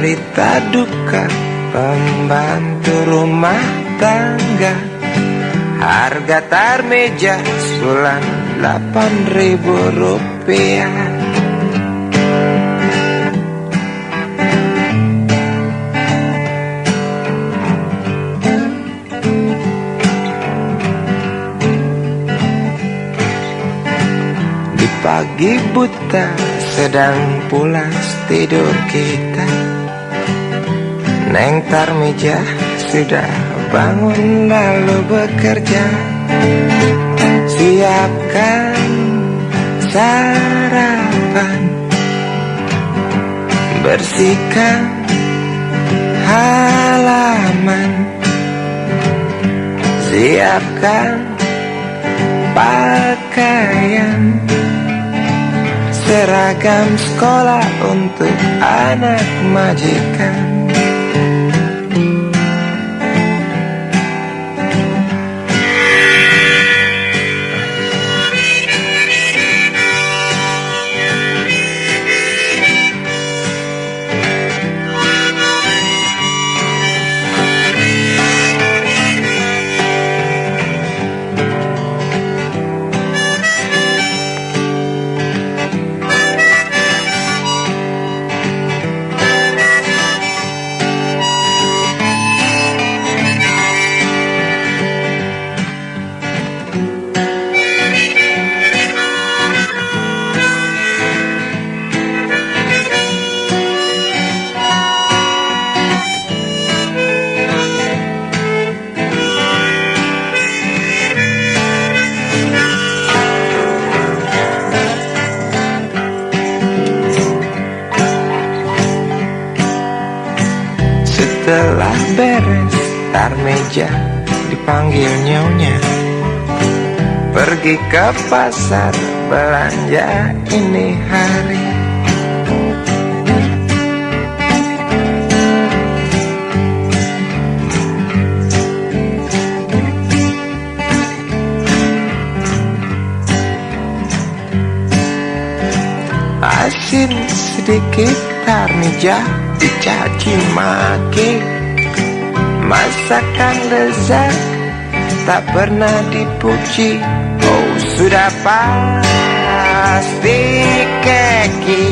Cerita duka pembantu rumah tangga. Harga tarmeja sulan 8 ribu rupiah. Di pagi buta sedang pulas tidur kita Neng Tarmija sudah bangun lalu bekerja. Siapkan sarapan. Bersihkan halaman. Siapkan pakaian. Seragam sekolah untuk anak majikan Setelah beres Tarmeja dipanggil nyonya. Pergi ke pasar belanja ini hari Asin sedikit Tarmeja dicaci maki. Masakan lezat tak pernah dipuji. Oh sudah pasti keki.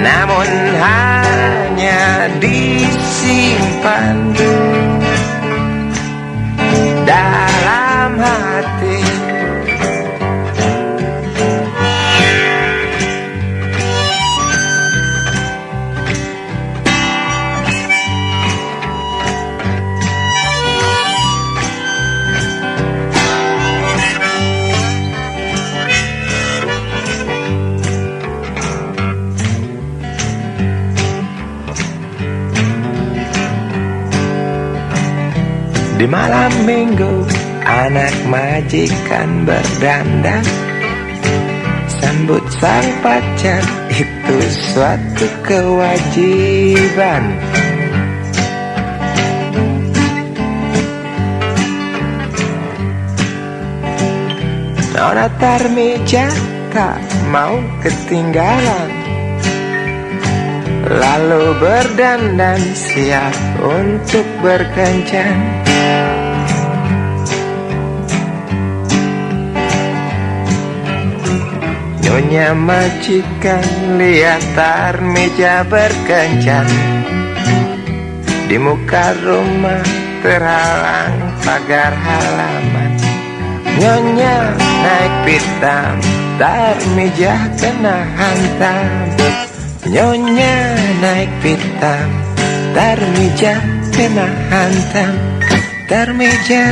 Namun hanya disimpan Dalam Di malam minggu anak majikan berdandan. Sambut sang pacar itu suatu kewajiban. Nona Tarmija tak mau ketinggalan Lalu berdandan siap untuk berkencan. Nyonya majikan lihat Tarmija berkencan. Di muka rumah terhalang pagar halaman. Nyonya naik pitam Tarmija kena hantam Nyonya naik pitam Tarmija kena hantam Tarmija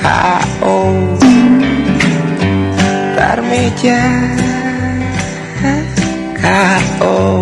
K.O. Tarmija K.O.